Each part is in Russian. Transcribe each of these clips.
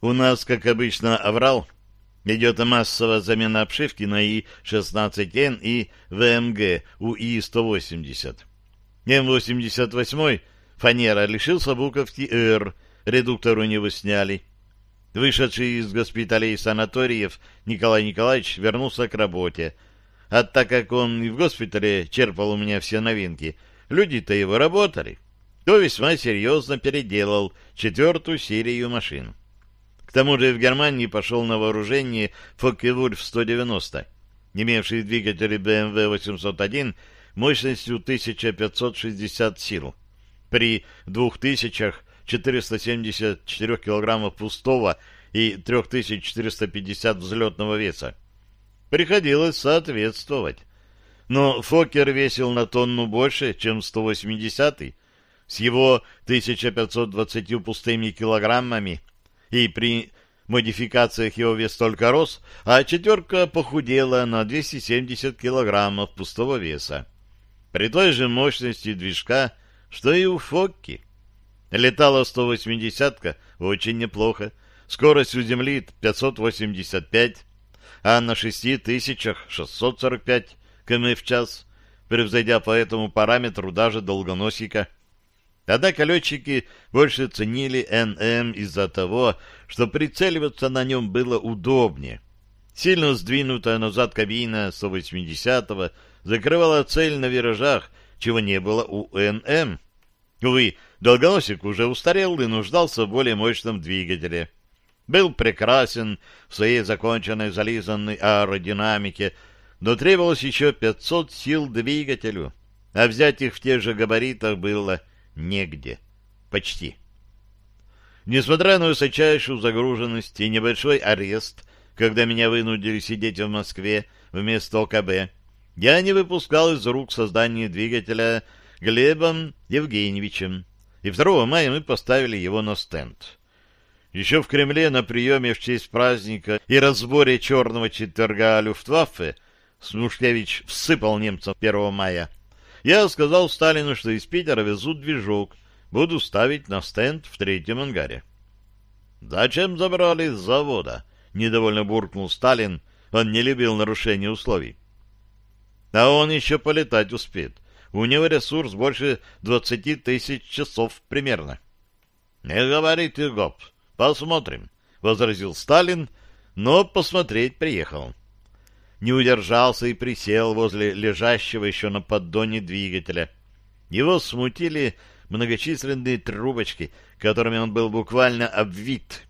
У нас, как обычно, аврал. Идет массовая замена обшивки на И-16Н и ВМГ УИ-180. М-88 фанера лишился буковки «Р», редуктор у него сняли. Вышедший из госпиталей и санаториев Николай Николаевич вернулся к работе. А так как он и в госпитале черпал у меня все новинки, люди-то его работали, то весьма серьезно переделал четвертую серию машин. К тому же в Германии пошел на вооружение Фокке-Вульф 190, имевший двигатель BMW 801 мощностью 1560 сил. При 2474 килограммов пустого и 3450 взлетного веса. Приходилось соответствовать. Но Фокер весил на тонну больше, чем 180-й, с его 1520 пустыми килограммами, и при модификациях его вес только рос, а четверка похудела на 270 килограммов пустого веса. При той же мощности движка, что и у Фокки. Летала 180-ка очень неплохо, скорость у Земли 585, а на 6000 645 км в час, превзойдя по этому параметру даже долгоносика. Однако летчики больше ценили НМ из-за того, что прицеливаться на нем было удобнее. Сильно сдвинутая назад кабина 180-го закрывала цель на виражах, чего не было у НМ. Увы, долгоносик уже устарел и нуждался в более мощном двигателе. Был прекрасен в своей законченной зализанной аэродинамике, но требовалось еще 500 сил двигателю, а взять их в тех же габаритах было негде. Почти. Несмотря на высочайшую загруженность и небольшой арест, когда меня вынудили сидеть в Москве вместо ОКБ, я не выпускал из рук создание двигателя Глебом Евгеньевичем, и 2 мая мы поставили его на стенд. Еще в Кремле на приеме в честь праздника и разборе черного четверга Люфтваффе Смушкевич всыпал немцам 1 мая. Я сказал Сталину, что из Питера везут движок, буду ставить на стенд в третьем ангаре. «Зачем забрали с завода?» — недовольно буркнул Сталин. Он не любил нарушения условий. «А он еще полетать успеет. У него ресурс больше двадцати тысяч часов примерно». «Не говорите, гоп. Посмотрим», — возразил Сталин, но посмотреть приехал. Не удержался и присел возле лежащего еще на поддоне двигателя. Его смутили многочисленные трубочки, которыми он был буквально обвит.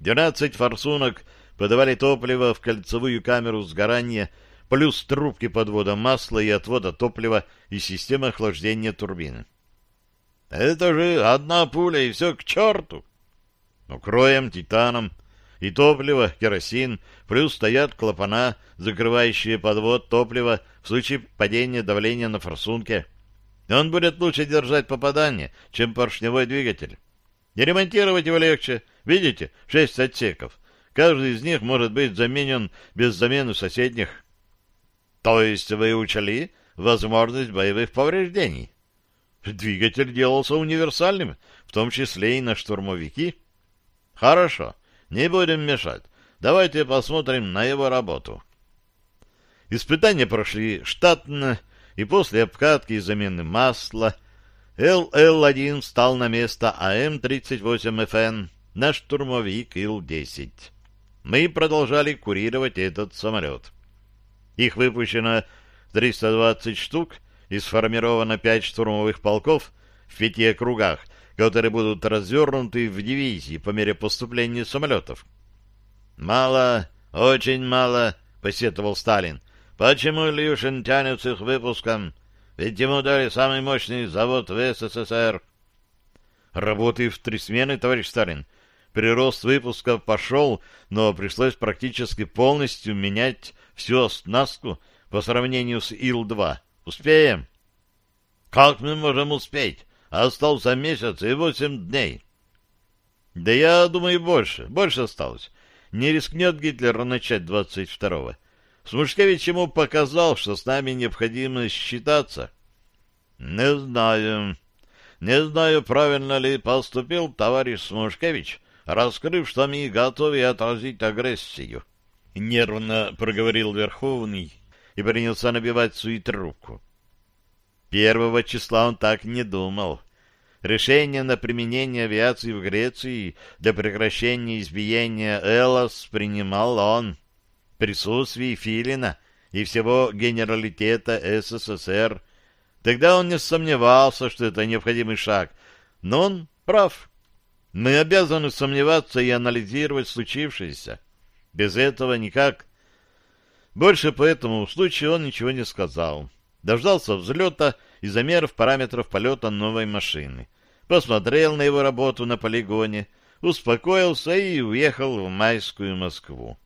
Двенадцать форсунок подавали топливо в кольцевую камеру сгорания, плюс трубки подвода масла и отвода топлива и системы охлаждения турбины. — Это же одна пуля, и все к черту! Укроем титаном и топливо, керосин, плюс стоят клапана, закрывающие подвод топлива в случае падения давления на форсунке. Он будет лучше держать попадание, чем поршневой двигатель. И ремонтировать его легче. Видите, шесть отсеков. Каждый из них может быть заменен без замены соседних. То есть вы учли возможность боевых повреждений? Двигатель делался универсальным, в том числе и на штурмовики. Хорошо, не будем мешать. Давайте посмотрим на его работу. Испытания прошли штатно, и после обкатки и замены масла ЛЛ-1 стал на место АМ-38ФН на штурмовик Ил-10. Мы продолжали курировать этот самолет. Их выпущено 320 штук и сформировано 5 штурмовых полков в пяти округах, которые будут развернуты в дивизии по мере поступления самолетов. «Мало, очень мало», — посетовал Сталин. «Почему Илюшин тянет с их выпуском? Ведь ему дали самый мощный завод в СССР». «Работы в три смены, товарищ Сталин. Прирост выпусков пошел, но пришлось практически полностью менять всю оснастку по сравнению с Ил-2. Успеем?» «Как мы можем успеть? Остался месяц и восемь дней». «Да я думаю, больше. Больше осталось. Не рискнет Гитлер начать двадцать второго. Смушкевич ему показал, что с нами необходимо считаться. Не знаю. Не знаю, правильно ли поступил товарищ Смушкевич, раскрыв, что мы готовы отразить агрессию. Нервно проговорил Верховный и принялся набивать свою трубку. Первого числа он так не думал. Решение на применение авиации в Греции для прекращения избиения Элос принимал он. В присутствии Филина и всего генералитета СССР. Тогда он не сомневался, что это необходимый шаг. Но он прав. Мы обязаны сомневаться и анализировать случившееся. Без этого никак. Больше по этому случаю он ничего не сказал. Дождался взлета и замеров параметров полета новой машины. Посмотрел на его работу на полигоне, успокоился и уехал в майскую Москву.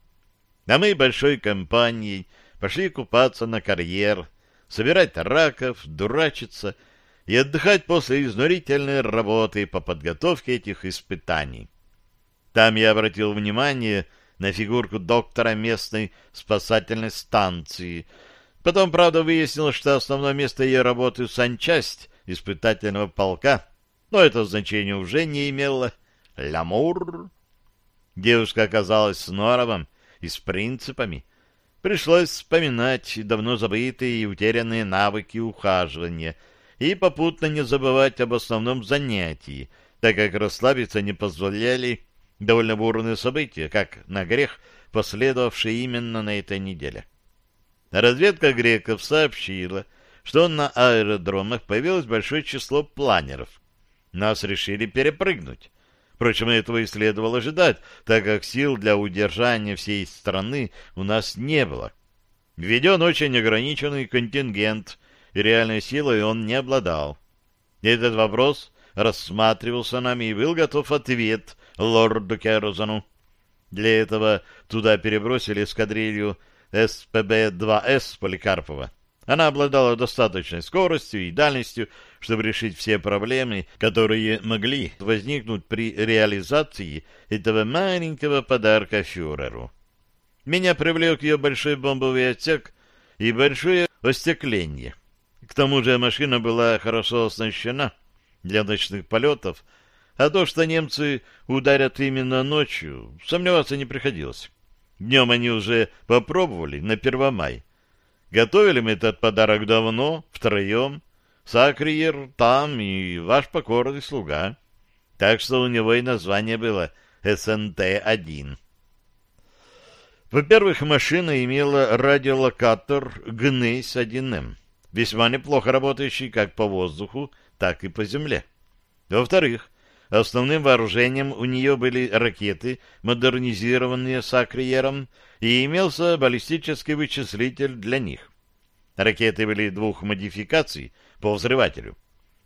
А мы большой компанией пошли купаться на карьер, собирать раков, дурачиться и отдыхать после изнурительной работы по подготовке этих испытаний. Там я обратил внимание на фигурку доктора местной спасательной станции. Потом, правда, выяснилось, что основное место ее работы — санчасть испытательного полка, но это значение уже не имело. Ламур! Девушка оказалась с норовом и с принципами, Пришлось вспоминать давно забытые и утерянные навыки ухаживания и попутно не забывать об основном занятии, так как расслабиться не позволяли довольно бурные события, как на грех, последовавшие именно на этой неделе. Разведка греков сообщила, что на аэродромах появилось большое число планеров. Нас решили перепрыгнуть. Впрочем, этого и следовало ожидать, так как сил для удержания всей страны у нас не было. Введен очень ограниченный контингент, и реальной силой он не обладал. Этот вопрос рассматривался нами, и был готов ответ лорду Керзону. Для этого туда перебросили эскадрилью СПБ-2С Поликарпова. Она обладала достаточной скоростью и дальностью, чтобы решить все проблемы, которые могли возникнуть при реализации этого маленького подарка фюреру. Меня привлек ее большой бомбовый отсек и большое остекление. К тому же машина была хорошо оснащена для ночных полетов, а то, что немцы ударят именно ночью, сомневаться не приходилось. Днем они уже попробовали на Первомай, Готовили мы этот подарок давно, втроем. Сакриер там и ваш покорный слуга. Так что у него и название было СНТ-1. Во-первых, машина имела радиолокатор ГНИС-1М, весьма неплохо работающий как по воздуху, так и по земле. Во-вторых, Основным вооружением у нее были ракеты, модернизированные Сакриером, и имелся баллистический вычислитель для них. Ракеты были двух модификаций по взрывателю.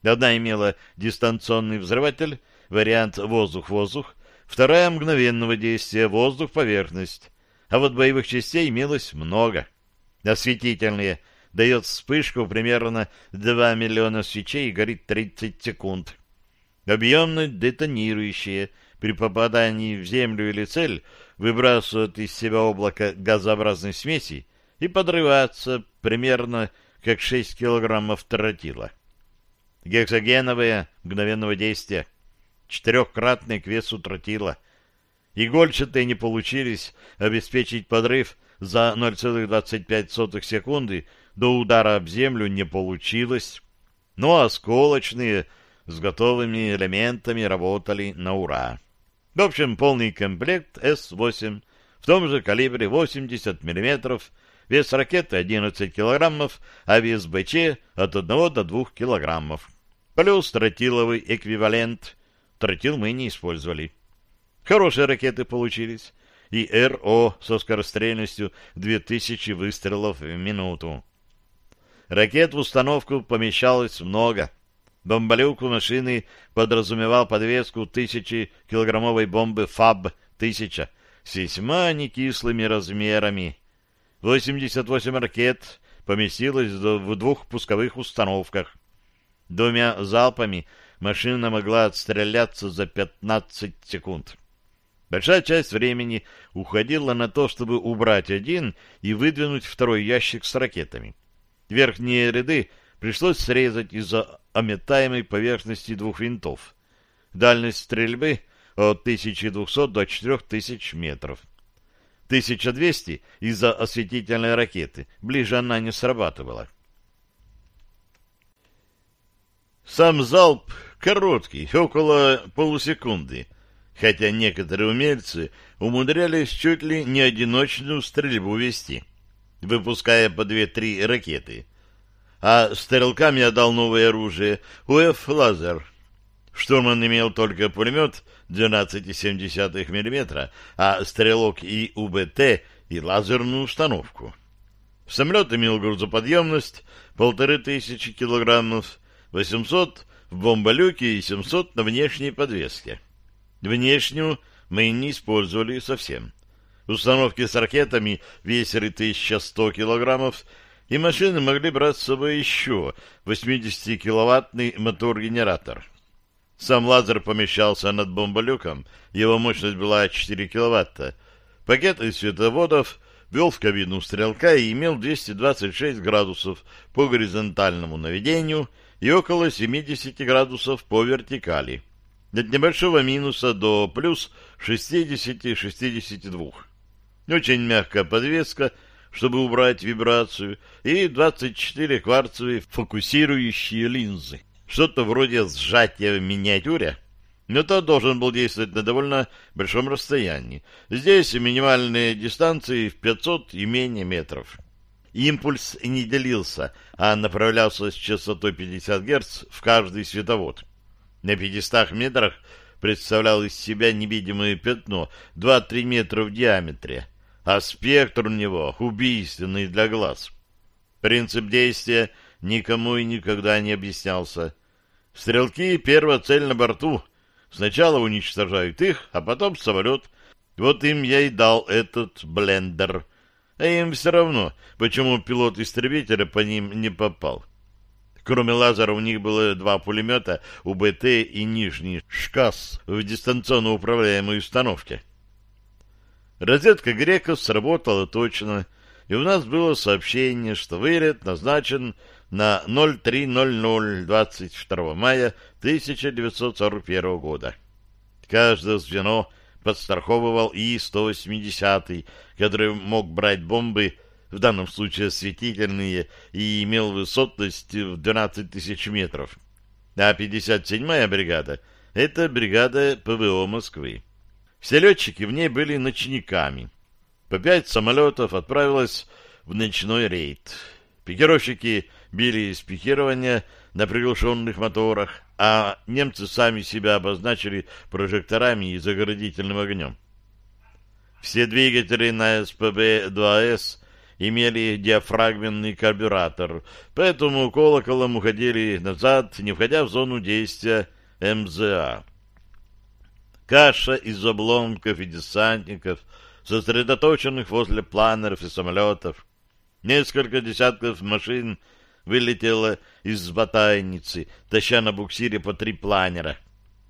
Одна имела дистанционный взрыватель, вариант воздух-воздух, вторая мгновенного действия воздух-поверхность, а вот боевых частей имелось много. Осветительные дает вспышку примерно 2 миллиона свечей и горит 30 секунд объемно детонирующие при попадании в землю или цель, выбрасывают из себя облако газообразной смеси и подрываться примерно как 6 килограммов тротила. Гексогеновые мгновенного действия, четырехкратный к весу тротила. Игольчатые не получились обеспечить подрыв за 0,25 секунды, до удара об землю не получилось, но осколочные — с готовыми элементами работали на ура. В общем, полный комплект С-8 в том же калибре 80 мм, вес ракеты 11 кг, а вес БЧ от 1 до 2 кг. Плюс тротиловый эквивалент. Тротил мы не использовали. Хорошие ракеты получились. И РО со скорострельностью 2000 выстрелов в минуту. Ракет в установку помещалось много — Бомболюк у машины подразумевал подвеску тысячи-килограммовой бомбы ФАБ-1000 с весьма некислыми размерами. 88 ракет поместилось в двух пусковых установках. Двумя залпами машина могла отстреляться за 15 секунд. Большая часть времени уходила на то, чтобы убрать один и выдвинуть второй ящик с ракетами. Верхние ряды пришлось срезать из-за ометаемой поверхности двух винтов. Дальность стрельбы от 1200 до 4000 метров. 1200 из-за осветительной ракеты, ближе она не срабатывала. Сам залп короткий, около полусекунды, хотя некоторые умельцы умудрялись чуть ли не одиночную стрельбу вести, выпуская по две-три ракеты. А стрелкам я дал новое оружие — УФ-лазер. Штурман имел только пулемет 12,7 мм, а стрелок и УБТ и лазерную установку. Самолет имел грузоподъемность полторы тысячи килограммов, 800 в бомболюке и 700 на внешней подвеске. Внешнюю мы не использовали совсем. Установки с ракетами весили 1100 килограммов, и машины могли брать с собой еще 80-киловаттный мотор-генератор. Сам лазер помещался над бомболюком, его мощность была 4 киловатта. Пакет из световодов вел в кабину стрелка и имел 226 градусов по горизонтальному наведению и около 70 градусов по вертикали. От небольшого минуса до плюс 60-62. Очень мягкая подвеска, чтобы убрать вибрацию, и 24 кварцевые фокусирующие линзы. Что-то вроде сжатия в миниатюре, но тот должен был действовать на довольно большом расстоянии. Здесь минимальные дистанции в 500 и менее метров. Импульс не делился, а направлялся с частотой 50 Гц в каждый световод. На 500 метрах представлял из себя невидимое пятно 2-3 метра в диаметре, а спектр у него убийственный для глаз. Принцип действия никому и никогда не объяснялся. Стрелки — первая цель на борту. Сначала уничтожают их, а потом самолет. Вот им я и дал этот блендер. А им все равно, почему пилот истребителя по ним не попал. Кроме лазера у них было два пулемета УБТ и нижний ШКАС в дистанционно управляемой установке. Розетка греков сработала точно, и у нас было сообщение, что вылет назначен на 03.00 22 мая 1941 года. Каждое звено подстраховывал И-180, который мог брать бомбы, в данном случае осветительные, и имел высотность в 12 тысяч метров. А 57-я бригада — это бригада ПВО Москвы. Все летчики в ней были ночниками. По пять самолетов отправилось в ночной рейд. Пикировщики били из пикирования на приглушенных моторах, а немцы сами себя обозначили прожекторами и заградительным огнем. Все двигатели на СПБ-2С имели диафрагменный карбюратор, поэтому колоколом уходили назад, не входя в зону действия МЗА. Каша из обломков и десантников, сосредоточенных возле планеров и самолетов, несколько десятков машин — вылетела из батайницы, таща на буксире по три планера.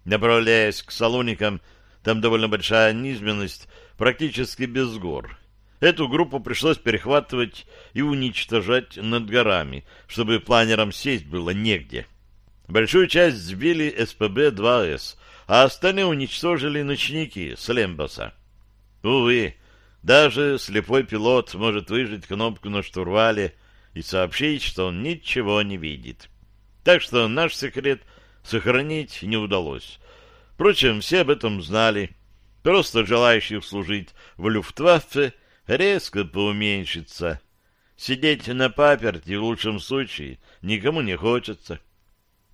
Направляясь к салоникам, там довольно большая низменность, практически без гор. Эту группу пришлось перехватывать и уничтожать над горами, чтобы планерам сесть было негде. Большую часть сбили СПБ-2С, а остальные уничтожили ночники с Лембоса. Увы, даже слепой пилот может выжать кнопку на штурвале, и сообщить, что он ничего не видит. Так что наш секрет сохранить не удалось. Впрочем, все об этом знали. Просто желающих служить в Люфтваффе резко поуменьшится. Сидеть на паперти в лучшем случае никому не хочется.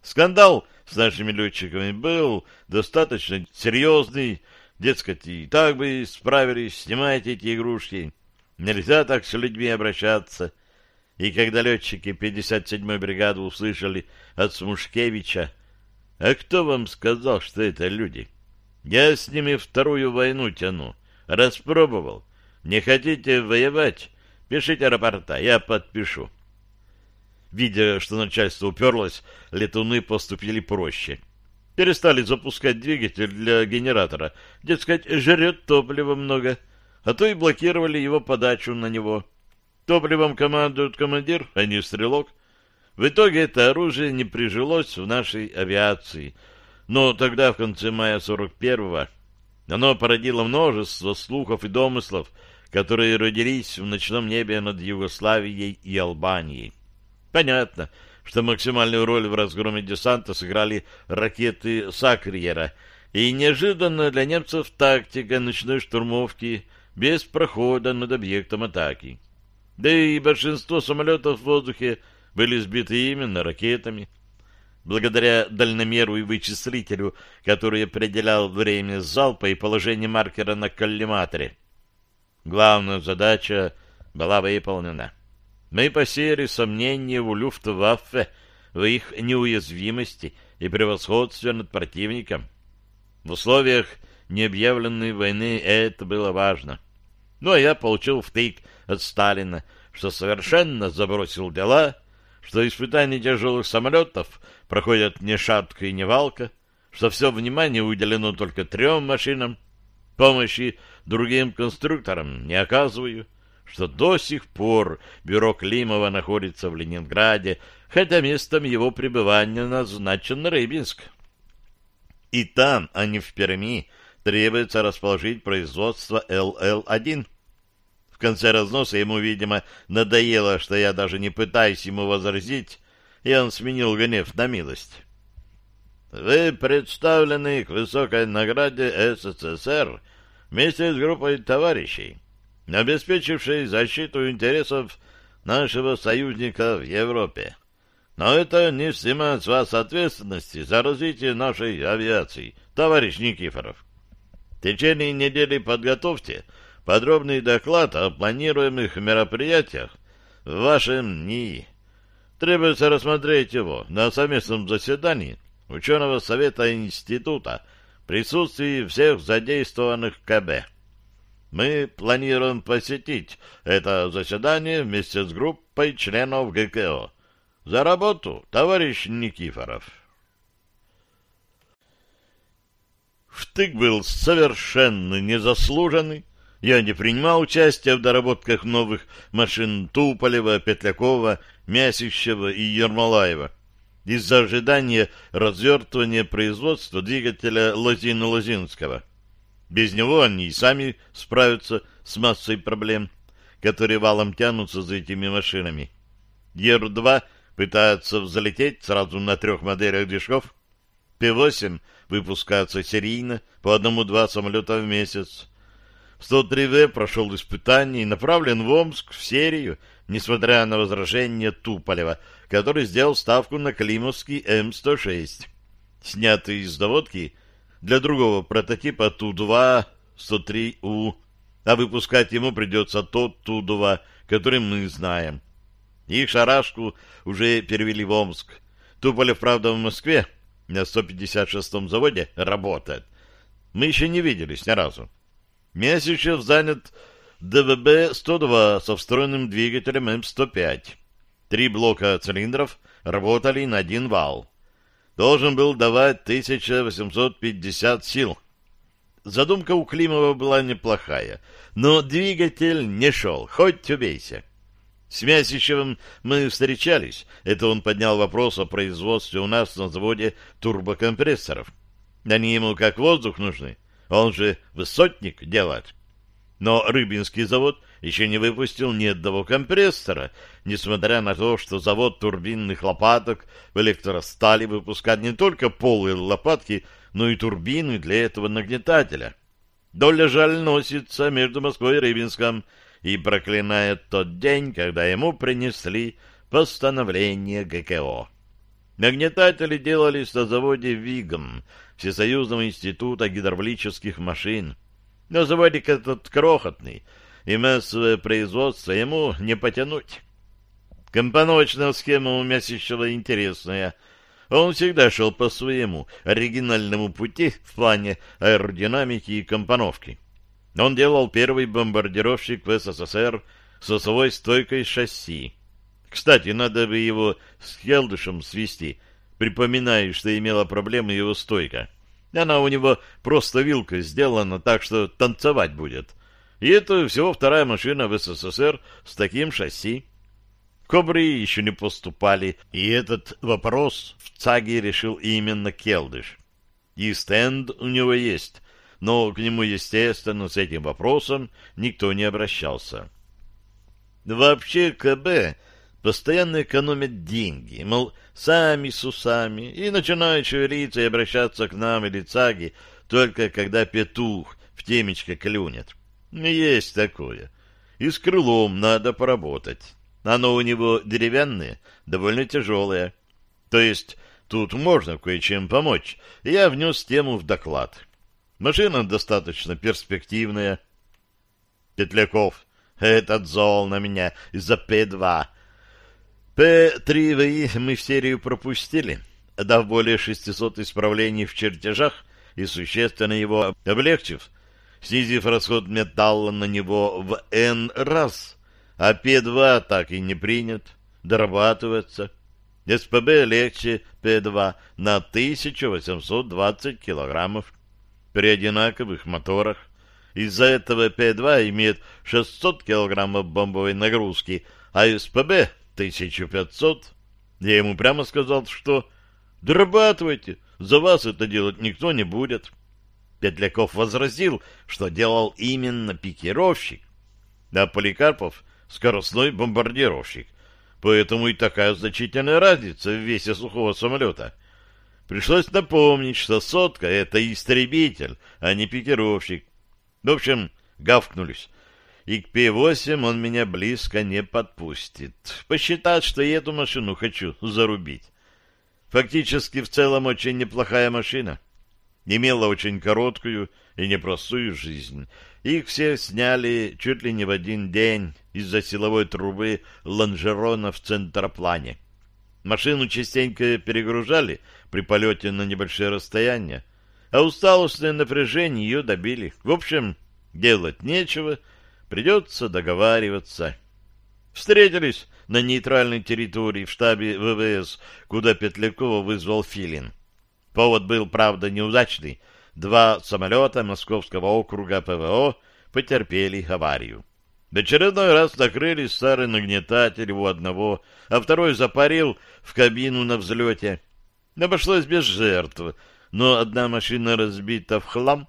Скандал с нашими летчиками был достаточно серьезный, дескать, и так бы справились, снимайте эти игрушки. Нельзя так с людьми обращаться. И когда летчики 57-й бригады услышали от Смушкевича, «А кто вам сказал, что это люди? Я с ними вторую войну тяну. Распробовал. Не хотите воевать? Пишите рапорта, я подпишу». Видя, что начальство уперлось, летуны поступили проще. Перестали запускать двигатель для генератора. Дескать, жрет топлива много, а то и блокировали его подачу на него. Топливом командует командир, а не стрелок. В итоге это оружие не прижилось в нашей авиации. Но тогда, в конце мая 41-го, Оно породило множество слухов и домыслов, которые родились в ночном небе над Югославией и Албанией. Понятно, что максимальную роль в разгроме десанта сыграли ракеты Сакриера и неожиданно для немцев тактика ночной штурмовки без прохода над объектом атаки. Да и большинство самолетов в воздухе были сбиты именно ракетами. Благодаря дальномеру и вычислителю, который определял время залпа и положение маркера на коллиматоре, главная задача была выполнена. Мы посеяли сомнения у Люфтваффе в их неуязвимости и превосходстве над противником. В условиях необъявленной войны это было важно. Ну, а я получил втык от Сталина, что совершенно забросил дела, что испытания тяжелых самолетов проходят не шатка и не валка, что все внимание уделено только трем машинам, помощи другим конструкторам не оказываю, что до сих пор бюро Климова находится в Ленинграде, хотя местом его пребывания назначен Рыбинск. И там, а не в Перми, требуется расположить производство ЛЛ-1. В конце разноса ему, видимо, надоело, что я даже не пытаюсь ему возразить, и он сменил гнев на милость. «Вы представлены к высокой награде СССР вместе с группой товарищей, обеспечившей защиту интересов нашего союзника в Европе. Но это не снимает с вас ответственности за развитие нашей авиации, товарищ Никифоров. В течение недели подготовьте подробный доклад о планируемых мероприятиях в вашем НИИ. Требуется рассмотреть его на совместном заседании ученого совета института в присутствии всех задействованных КБ. Мы планируем посетить это заседание вместе с группой членов ГКО. За работу, товарищ Никифоров. Штык был совершенно незаслуженный. Я не принимал участия в доработках новых машин Туполева, Петлякова, Мясищева и Ермолаева из-за ожидания развертывания производства двигателя Лозина-Лозинского. Без него они и сами справятся с массой проблем, которые валом тянутся за этими машинами. Ер-2 пытается взлететь сразу на трех моделях движков. П-8 выпускается серийно по одному-два самолета в месяц. 103В прошел испытание и направлен в Омск в серию, несмотря на возражение Туполева, который сделал ставку на Климовский М-106, снятый из доводки для другого прототипа Ту-2 103У, а выпускать ему придется тот Ту-2, который мы знаем. Их шарашку уже перевели в Омск. Туполев, правда, в Москве на 156-м заводе работает. Мы еще не виделись ни разу. Месячев занят ДВБ-102 со встроенным двигателем М-105. Три блока цилиндров работали на один вал. Должен был давать 1850 сил. Задумка у Климова была неплохая, но двигатель не шел, хоть убейся. С Мясичевым мы встречались. Это он поднял вопрос о производстве у нас на заводе турбокомпрессоров. Они ему как воздух нужны. Он же высотник делает. Но Рыбинский завод еще не выпустил ни одного компрессора, несмотря на то, что завод турбинных лопаток в электростали выпускает не только полые лопатки, но и турбины для этого нагнетателя. Доля жаль носится между Москвой и Рыбинском и проклинает тот день, когда ему принесли постановление ГКО. Нагнетатели делались на заводе «Вигом» Всесоюзного института гидравлических машин. Но заводик этот крохотный, и массовое производство ему не потянуть. Компоновочная схема у Мясищева интересная. Он всегда шел по своему оригинальному пути в плане аэродинамики и компоновки. Он делал первый бомбардировщик в СССР с осовой стойкой шасси. Кстати, надо бы его с Хелдышем свести. Припоминаю, что имела проблемы его стойка. Она у него просто вилкой сделана так, что танцевать будет. И это всего вторая машина в СССР с таким шасси. Кобры еще не поступали, и этот вопрос в ЦАГе решил именно Келдыш. И стенд у него есть, но к нему, естественно, с этим вопросом никто не обращался. Вообще КБ постоянно экономят деньги, мол, сами с усами, и начинают шевелиться и обращаться к нам или цаги только когда петух в темечко клюнет. Есть такое. И с крылом надо поработать. Оно у него деревянное, довольно тяжелое. То есть тут можно кое-чем помочь. Я внес тему в доклад. Машина достаточно перспективная. Петляков. Этот зол на меня из-за П-2. П-3ВИ мы в серию пропустили, дав более 600 исправлений в чертежах и существенно его облегчив, снизив расход металла на него в N раз, а П-2 так и не принят, дорабатывается. СПБ легче П-2 на 1820 килограммов при одинаковых моторах. Из-за этого П-2 имеет 600 килограммов бомбовой нагрузки, а СПБ 1500. Я ему прямо сказал, что дорабатывайте, за вас это делать никто не будет. Петляков возразил, что делал именно пикировщик, а Поликарпов — скоростной бомбардировщик. Поэтому и такая значительная разница в весе сухого самолета. Пришлось напомнить, что сотка — это истребитель, а не пикировщик. В общем, гавкнулись. И к П-8 он меня близко не подпустит. Посчитать, что я эту машину хочу зарубить. Фактически, в целом, очень неплохая машина. Имела очень короткую и непростую жизнь. Их все сняли чуть ли не в один день из-за силовой трубы лонжерона в центроплане. Машину частенько перегружали при полете на небольшие расстояния, а усталостное напряжение ее добили. В общем, делать нечего, придется договариваться. Встретились на нейтральной территории в штабе ВВС, куда Петлякова вызвал Филин. Повод был, правда, неудачный. Два самолета Московского округа ПВО потерпели аварию. В очередной раз накрыли старый нагнетатель у одного, а второй запарил в кабину на взлете. Обошлось без жертв, но одна машина разбита в хлам.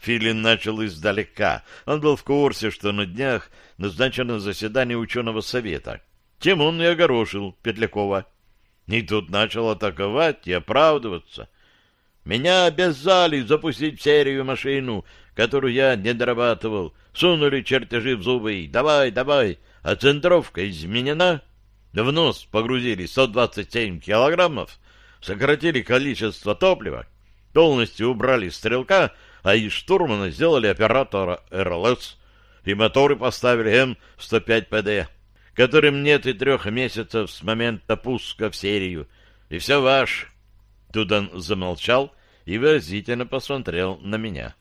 Филин начал издалека. Он был в курсе, что на днях назначено заседание ученого совета. Тем он и огорошил Петлякова. И тут начал атаковать и оправдываться. Меня обязали запустить в серию машину, которую я не дорабатывал. Сунули чертежи в зубы давай, давай, а центровка изменена. В нос погрузили 127 килограммов, сократили количество топлива, полностью убрали стрелка, а из штурмана сделали оператора РЛС, и моторы поставили М-105ПД, которым нет и трех месяцев с момента пуска в серию. И все ваш. Тут он замолчал и выразительно посмотрел на меня.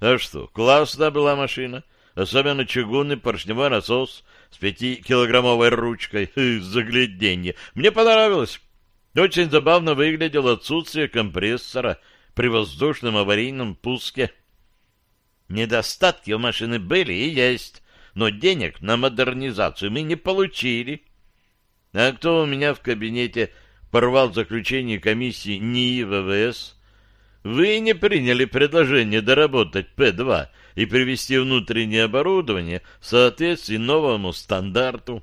А что, классная была машина, особенно чугунный поршневой насос с пятикилограммовой ручкой. Загляденье. Мне понравилось. Очень забавно выглядело отсутствие компрессора при воздушном аварийном пуске. Недостатки у машины были и есть, но денег на модернизацию мы не получили. А кто у меня в кабинете порвал заключение комиссии НИИ ВВС? Вы не приняли предложение доработать П-2 и привести внутреннее оборудование в соответствии новому стандарту.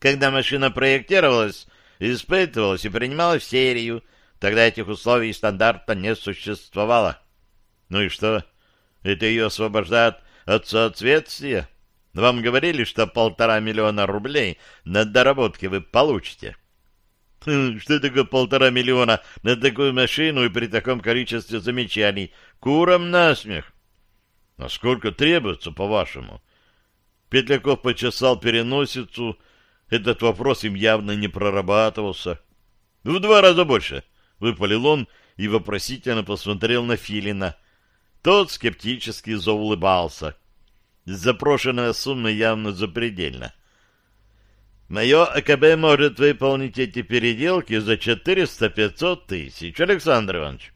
Когда машина проектировалась, испытывалась и принималась в серию, тогда этих условий стандарта не существовало. Ну и что? Это ее освобождает от соответствия? Вам говорили, что полтора миллиона рублей на доработки вы получите. Хм, что такое полтора миллиона на такую машину и при таком количестве замечаний? Куром насмех. А сколько требуется, по-вашему? Петляков почесал переносицу. Этот вопрос им явно не прорабатывался. В два раза больше, выпалил он и вопросительно посмотрел на Филина. Тот скептически заулыбался. Запрошенная сумма явно запредельна. Мое АКБ может выполнить эти переделки за 400-500 тысяч, Александр Иванович.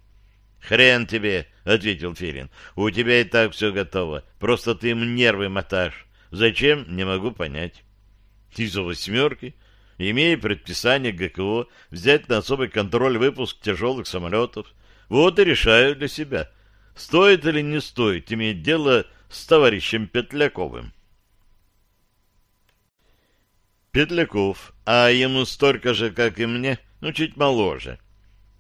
Хрен тебе, — ответил Филин. У тебя и так все готово. Просто ты им нервы мотаешь. Зачем? Не могу понять. Из-за восьмерки, имея предписание ГКО взять на особый контроль выпуск тяжелых самолетов. Вот и решаю для себя. стоит или не стоит иметь дело с товарищем Петляковым. Петляков, а ему столько же, как и мне, ну, чуть моложе.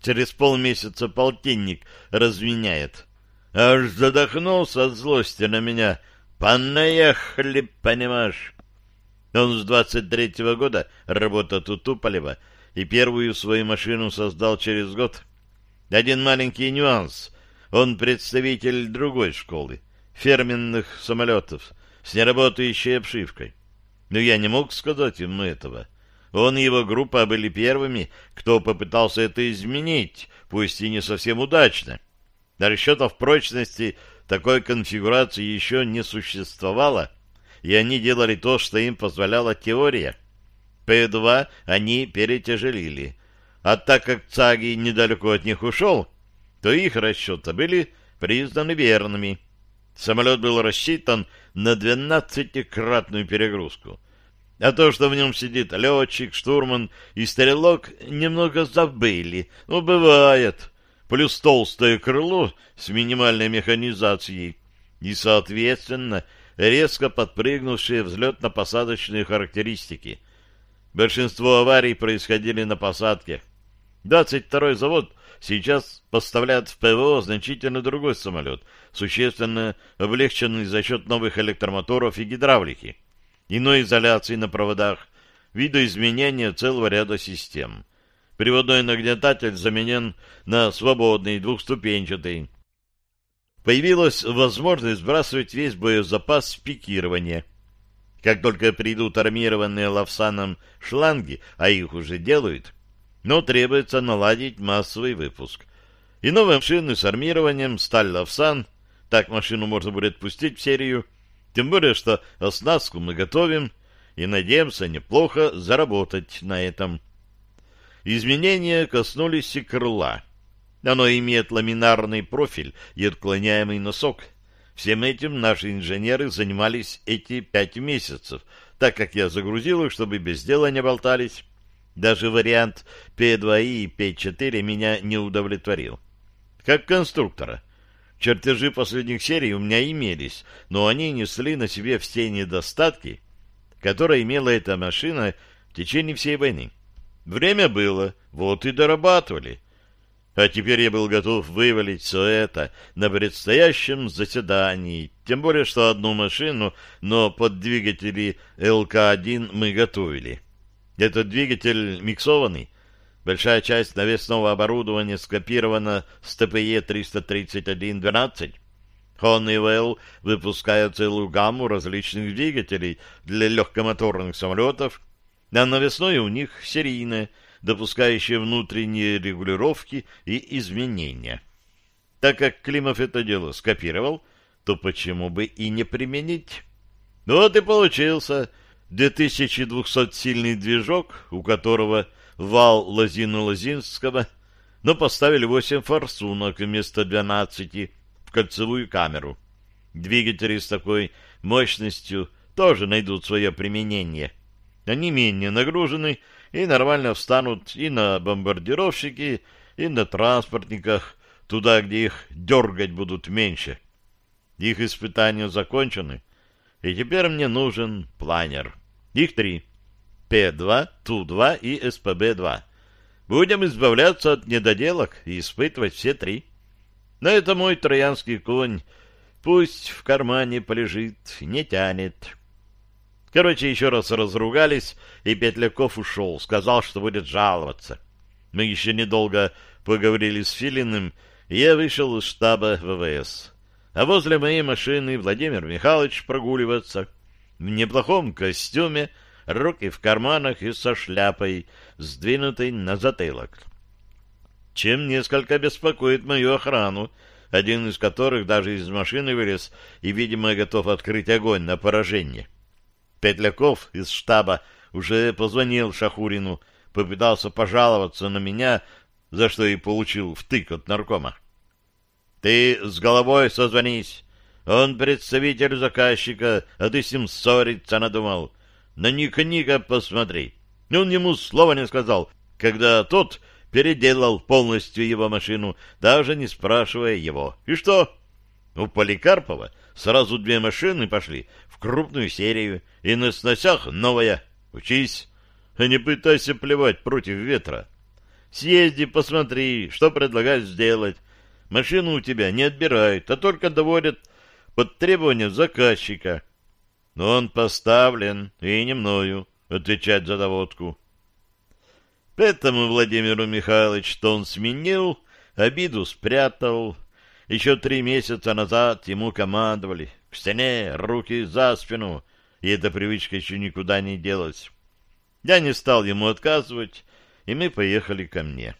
Через полмесяца полтинник разменяет. Аж задохнулся от злости на меня. Понаехали, понимаешь? Он с двадцать третьего года работает у Туполева и первую свою машину создал через год. Один маленький нюанс. Он представитель другой школы, ферменных самолетов, с неработающей обшивкой. Но я не мог сказать ему этого. Он и его группа были первыми, кто попытался это изменить, пусть и не совсем удачно. На расчетов прочности такой конфигурации еще не существовало, и они делали то, что им позволяла теория. П-2 они перетяжелили, а так как Цаги недалеко от них ушел, то их расчеты были признаны верными. Самолет был рассчитан на двенадцатикратную перегрузку. А то, что в нем сидит летчик, штурман и стрелок, немного забыли. Ну, бывает. Плюс толстое крыло с минимальной механизацией и, соответственно, резко подпрыгнувшие взлетно-посадочные характеристики. Большинство аварий происходили на посадке. 22-й завод сейчас поставляет в ПВО значительно другой самолет, существенно облегченный за счет новых электромоторов и гидравлики, иной изоляции на проводах, видоизменения целого ряда систем. Приводной нагнетатель заменен на свободный двухступенчатый. Появилась возможность сбрасывать весь боезапас пикирования. Как только придут армированные лавсаном шланги, а их уже делают, но требуется наладить массовый выпуск. И новые машины с армированием сталь-лавсан, так машину можно будет пустить в серию, тем более, что оснастку мы готовим и надеемся неплохо заработать на этом. Изменения коснулись и крыла. Оно имеет ламинарный профиль и отклоняемый носок. Всем этим наши инженеры занимались эти пять месяцев, так как я загрузил их, чтобы без дела не болтались. Даже вариант P2i и P4 меня не удовлетворил. Как конструктора. Чертежи последних серий у меня имелись, но они несли на себе все недостатки, которые имела эта машина в течение всей войны. Время было, вот и дорабатывали. А теперь я был готов вывалить все это на предстоящем заседании, тем более, что одну машину, но под двигатели ЛК-1 мы готовили. Этот двигатель миксованный. Большая часть навесного оборудования скопирована с ТПЕ-331-12. Honeywell выпускает целую гамму различных двигателей для легкомоторных самолетов, а навесное у них серийное, допускающее внутренние регулировки и изменения. Так как Климов это дело скопировал, то почему бы и не применить? Вот и получился 2200-сильный движок, у которого вал Лозину-Лозинского, но поставили 8 форсунок вместо 12 в кольцевую камеру. Двигатели с такой мощностью тоже найдут свое применение. Они менее нагружены и нормально встанут и на бомбардировщики, и на транспортниках, туда, где их дергать будут меньше. Их испытания закончены, и теперь мне нужен планер. Их три. П-2, Ту-2 и СПБ-2. Будем избавляться от недоделок и испытывать все три. Но это мой троянский конь. Пусть в кармане полежит, не тянет. Короче, еще раз разругались, и Петляков ушел, сказал, что будет жаловаться. Мы еще недолго поговорили с Филиным, и я вышел из штаба ВВС. А возле моей машины Владимир Михайлович прогуливается — в неплохом костюме, руки в карманах и со шляпой, сдвинутой на затылок. Чем несколько беспокоит мою охрану, один из которых даже из машины вылез и, видимо, готов открыть огонь на поражение. Петляков из штаба уже позвонил Шахурину, попытался пожаловаться на меня, за что и получил втык от наркома. — Ты с головой созвонись, он представитель заказчика, а ты с ним ссориться надумал. На Ника-Ника посмотри. Он ему слова не сказал, когда тот переделал полностью его машину, даже не спрашивая его. И что? У Поликарпова сразу две машины пошли в крупную серию, и на сносях новая. Учись, а не пытайся плевать против ветра. Съезди, посмотри, что предлагают сделать. Машину у тебя не отбирают, а только доводят под требования заказчика. Но он поставлен, и не мною, отвечать за доводку. Поэтому Владимиру Михайлович он сменил, обиду спрятал. Еще три месяца назад ему командовали к стене, руки за спину, и эта привычка еще никуда не делась. Я не стал ему отказывать, и мы поехали ко мне.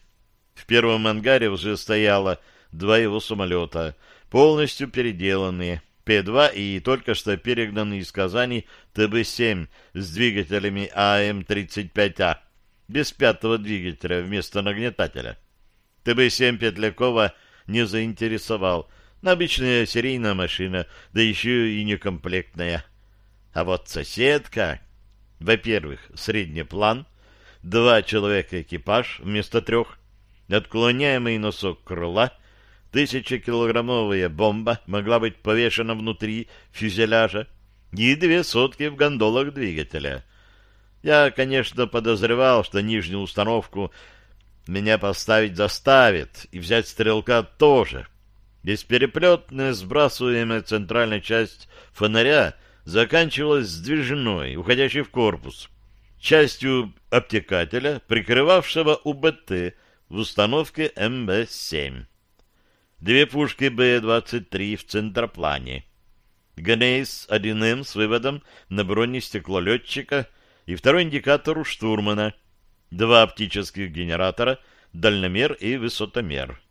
В первом ангаре уже стояло два его самолета, полностью переделанные, П-2 и только что перегнанный из Казани ТБ-7 с двигателями АМ-35А, без пятого двигателя вместо нагнетателя. ТБ-7 Петлякова не заинтересовал. Обычная серийная машина, да еще и некомплектная. А вот соседка... Во-первых, средний план, два человека экипаж вместо трех, отклоняемый носок крыла, тысячекилограммовая бомба могла быть повешена внутри фюзеляжа и две сотки в гондолах двигателя. Я, конечно, подозревал, что нижнюю установку меня поставить заставит, и взять стрелка тоже. Беспереплетная сбрасываемая центральная часть фонаря заканчивалась сдвижной, уходящей в корпус, частью обтекателя, прикрывавшего УБТ в установке МБ-7. Две пушки Б-23 в центроплане. Гнейс 1М с выводом на бронестекло летчика и второй индикатор у штурмана. Два оптических генератора, дальномер и высотомер.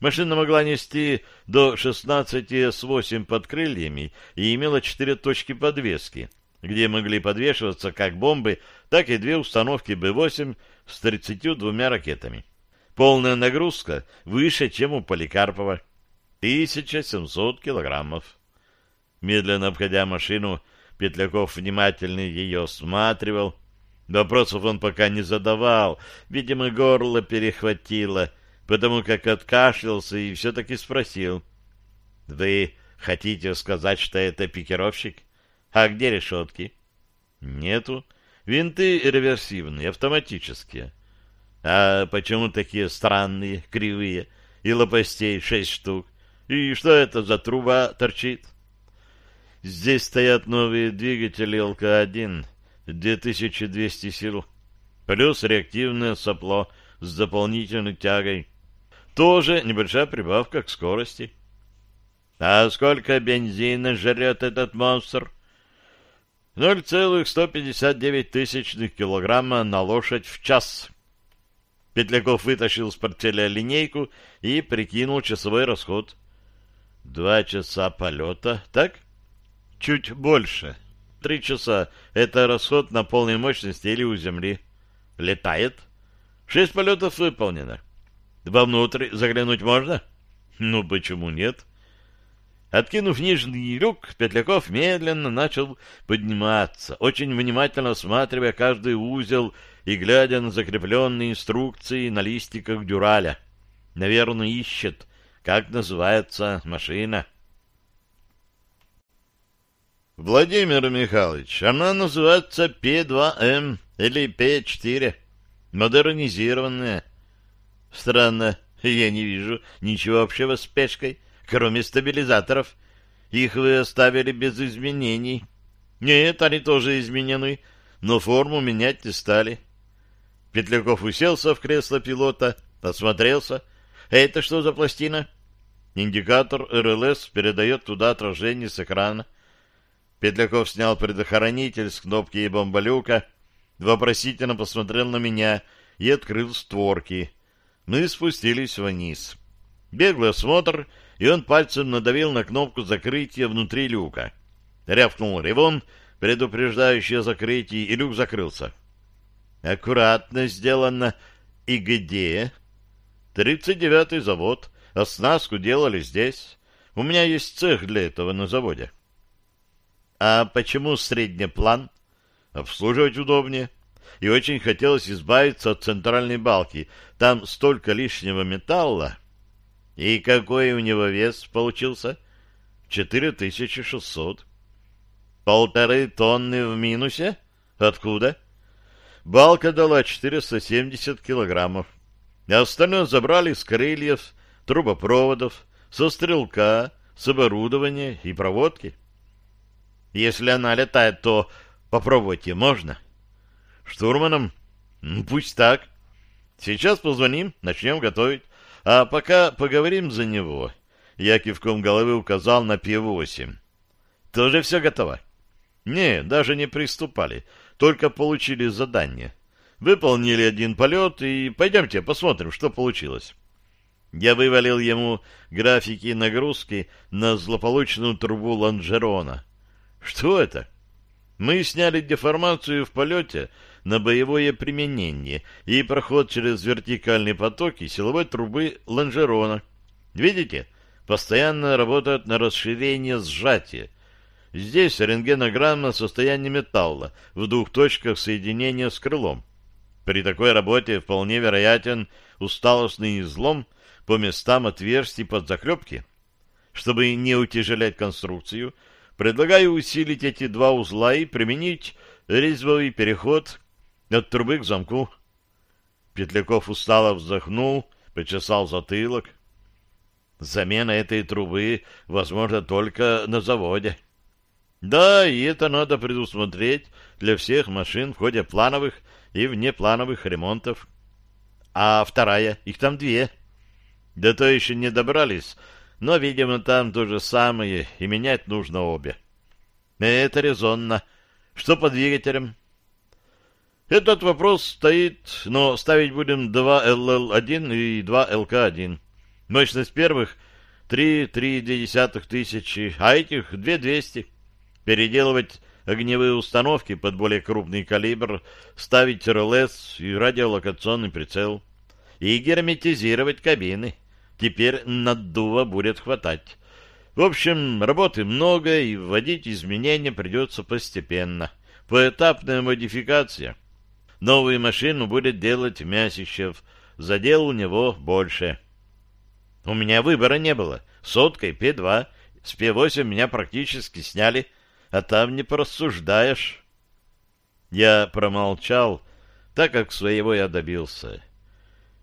Машина могла нести до 16 С-8 под крыльями и имела четыре точки подвески, где могли подвешиваться как бомбы, так и две установки Б-8 с 32 ракетами. Полная нагрузка выше, чем у Поликарпова. 1700 килограммов. Медленно обходя машину, Петляков внимательно ее осматривал. Вопросов он пока не задавал, видимо, горло перехватило — потому как откашлялся и все-таки спросил. — Вы хотите сказать, что это пикировщик? А где решетки? — Нету. Винты реверсивные, автоматические. — А почему такие странные, кривые, и лопастей шесть штук? И что это за труба торчит? — Здесь стоят новые двигатели ЛК-1, 2200 сил, плюс реактивное сопло с дополнительной тягой. Тоже небольшая прибавка к скорости. А сколько бензина жрет этот монстр? 0,159 тысячных килограмма на лошадь в час. Петляков вытащил с портфеля линейку и прикинул часовой расход. Два часа полета, так? Чуть больше. Три часа — это расход на полной мощности или у земли. Летает. Шесть полетов выполнено. Вовнутрь заглянуть можно? Ну, почему нет? Откинув нижний люк, Петляков медленно начал подниматься, очень внимательно осматривая каждый узел и глядя на закрепленные инструкции на листиках дюраля. Наверное, ищет, как называется машина. Владимир Михайлович, она называется П-2М или П-4, модернизированная. Странно, я не вижу ничего общего с пешкой, кроме стабилизаторов. Их вы оставили без изменений. Нет, они тоже изменены, но форму менять не стали. Петляков уселся в кресло пилота, осмотрелся. Это что за пластина? Индикатор РЛС передает туда отражение с экрана. Петляков снял предохранитель с кнопки бомболюка, вопросительно посмотрел на меня и открыл створки. Мы спустились вниз. Беглый осмотр, и он пальцем надавил на кнопку закрытия внутри люка. Рявкнул ревон, предупреждающий о закрытии, и люк закрылся. Аккуратно сделано. И где? Тридцать девятый завод. Оснастку делали здесь. У меня есть цех для этого на заводе. А почему средний план? Обслуживать удобнее и очень хотелось избавиться от центральной балки. Там столько лишнего металла. И какой у него вес получился? 4600. Полторы тонны в минусе? Откуда? Балка дала 470 килограммов. А остальное забрали с крыльев, трубопроводов, со стрелка, с оборудования и проводки. Если она летает, то попробуйте можно? Штурманом? Ну, пусть так. Сейчас позвоним, начнем готовить. А пока поговорим за него. Я кивком головы указал на П-8. Тоже все готово? Не, даже не приступали. Только получили задание. Выполнили один полет и пойдемте посмотрим, что получилось. Я вывалил ему графики нагрузки на злополучную трубу лонжерона. Что это? Мы сняли деформацию в полете на боевое применение и проход через вертикальные потоки силовой трубы лонжерона. Видите? Постоянно работает на расширение сжатия. Здесь рентгенограмма состояния металла в двух точках соединения с крылом. При такой работе вполне вероятен усталостный излом по местам отверстий под заклепки. Чтобы не утяжелять конструкцию, предлагаю усилить эти два узла и применить резьбовый переход от трубы к замку. Петляков устало вздохнул, почесал затылок. Замена этой трубы возможно только на заводе. Да, и это надо предусмотреть для всех машин в ходе плановых и внеплановых ремонтов. А вторая, их там две. До то еще не добрались, но, видимо, там то же самое, и менять нужно обе. Это резонно. Что по двигателям? Этот вопрос стоит, но ставить будем два ЛЛ-1 и два ЛК-1. Мощность первых 3-3,2 тысячи, а этих 2-200. Переделывать огневые установки под более крупный калибр, ставить РЛС и радиолокационный прицел. И герметизировать кабины. Теперь наддува будет хватать. В общем, работы много, и вводить изменения придется постепенно. Поэтапная модификация. Новую машину будет делать Мясищев. Задел у него больше. У меня выбора не было. Соткой П-2. С П-8 меня практически сняли а там не порассуждаешь. Я промолчал, так как своего я добился.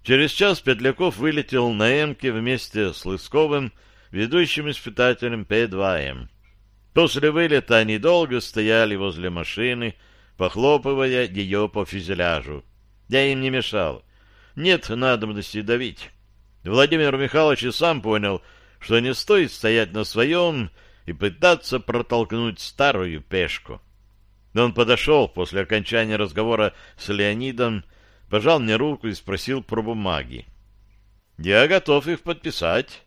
Через час Петляков вылетел на Эмке вместе с Лысковым, ведущим испытателем П-2М. После вылета они долго стояли возле машины, похлопывая ее по фюзеляжу. Я им не мешал. Нет надобности давить. Владимир Михайлович и сам понял, что не стоит стоять на своем и пытаться протолкнуть старую пешку. Но он подошел после окончания разговора с Леонидом, пожал мне руку и спросил про бумаги. «Я готов их подписать».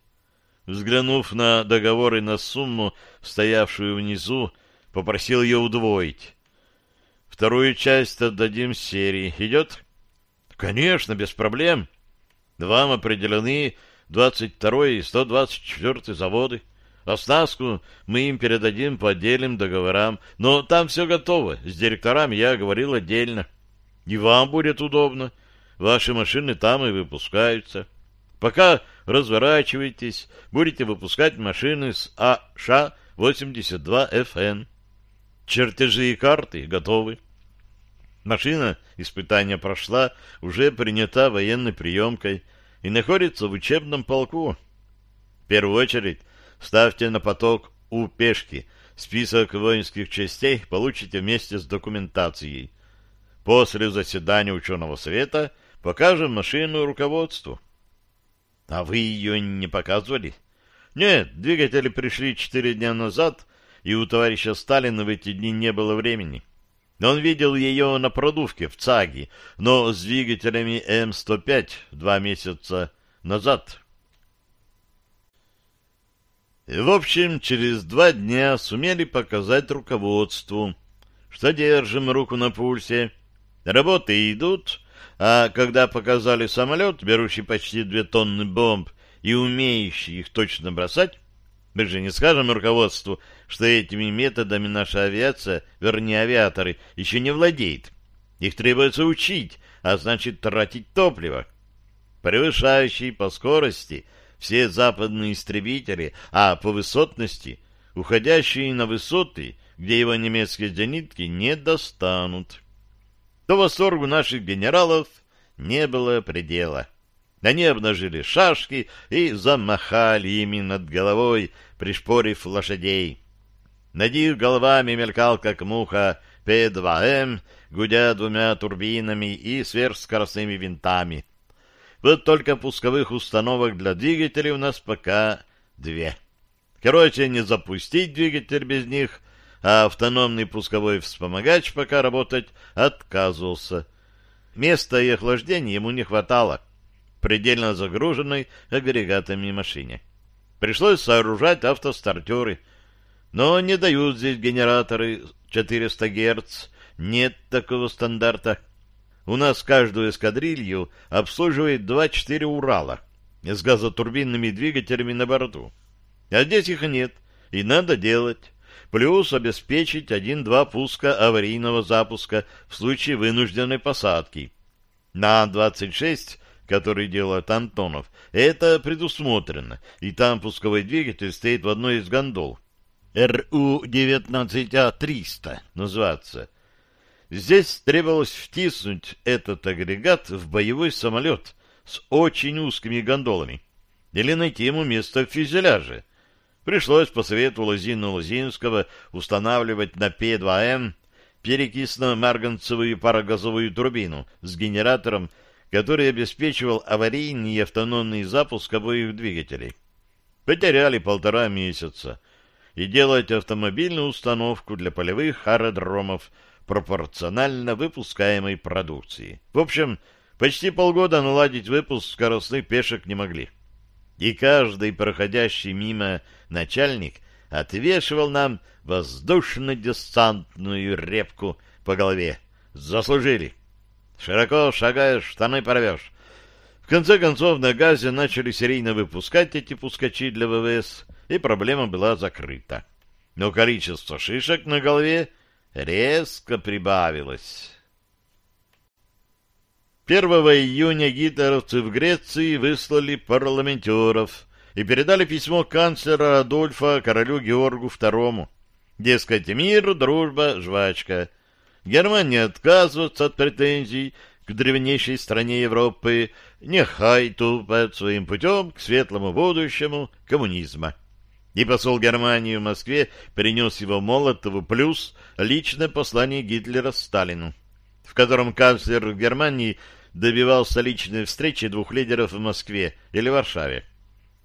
Взглянув на договор и на сумму, стоявшую внизу, попросил ее удвоить. «Вторую часть отдадим серии. Идет?» «Конечно, без проблем. Вам определены 22 и 124 заводы. Оснастку мы им передадим по отдельным договорам, но там все готово. С директорами я говорил отдельно. И вам будет удобно. Ваши машины там и выпускаются. Пока разворачивайтесь, будете выпускать машины с АШ-82ФН. Чертежи и карты готовы. Машина испытания прошла, уже принята военной приемкой и находится в учебном полку. В первую очередь Ставьте на поток у пешки. Список воинских частей получите вместе с документацией. После заседания ученого совета покажем машину руководству. А вы ее не показывали? Нет, двигатели пришли четыре дня назад, и у товарища Сталина в эти дни не было времени. Он видел ее на продувке в ЦАГе, но с двигателями М-105 два месяца назад. В общем, через два дня сумели показать руководству, что держим руку на пульсе. Работы идут, а когда показали самолет, берущий почти две тонны бомб и умеющий их точно бросать, мы же не скажем руководству, что этими методами наша авиация, вернее авиаторы, еще не владеет. Их требуется учить, а значит тратить топливо. Превышающий по скорости – все западные истребители, а по высотности уходящий на высоты, где его немецкие зенитки не достанут. То восторгу наших генералов не было предела. Они обнажили шашки и замахали ими над головой, пришпорив лошадей. Над их головами мелькал, как муха, П-2М, гудя двумя турбинами и сверхскоростными винтами. Вот только пусковых установок для двигателей у нас пока две. Короче, не запустить двигатель без них, а автономный пусковой вспомогач пока работать отказывался. Места и охлаждения ему не хватало предельно загруженной агрегатами машине. Пришлось сооружать автостартеры, но не дают здесь генераторы 400 Гц, нет такого стандарта. У нас каждую эскадрилью обслуживает 2-4 Урала с газотурбинными двигателями на борту. А здесь их нет, и надо делать. Плюс обеспечить один-два пуска аварийного запуска в случае вынужденной посадки. На 26 который делает Антонов, это предусмотрено, и там пусковой двигатель стоит в одной из гондол. РУ-19А-300 называется. Здесь требовалось втиснуть этот агрегат в боевой самолет с очень узкими гондолами или найти ему место в фюзеляже. Пришлось по совету Лозина-Лозинского устанавливать на П-2М перекисно-марганцевую парогазовую турбину с генератором который обеспечивал аварийный и автономный запуск обоих двигателей. Потеряли полтора месяца, и делать автомобильную установку для полевых аэродромов пропорционально выпускаемой продукции. В общем, почти полгода наладить выпуск скоростных пешек не могли. И каждый проходящий мимо начальник отвешивал нам воздушно-десантную репку по голове. Заслужили. Широко шагаешь, штаны порвешь. В конце концов, на газе начали серийно выпускать эти пускачи для ВВС, и проблема была закрыта. Но количество шишек на голове резко прибавилось. 1 июня гитлеровцы в Греции выслали парламентеров и передали письмо канцлера Адольфа королю Георгу II. Дескать, мир, дружба, жвачка — Германия отказывается от претензий к древнейшей стране Европы, нехай тупает своим путем к светлому будущему коммунизма. И посол Германии в Москве принес его Молотову плюс личное послание Гитлера Сталину, в котором канцлер Германии добивался личной встречи двух лидеров в Москве или Варшаве.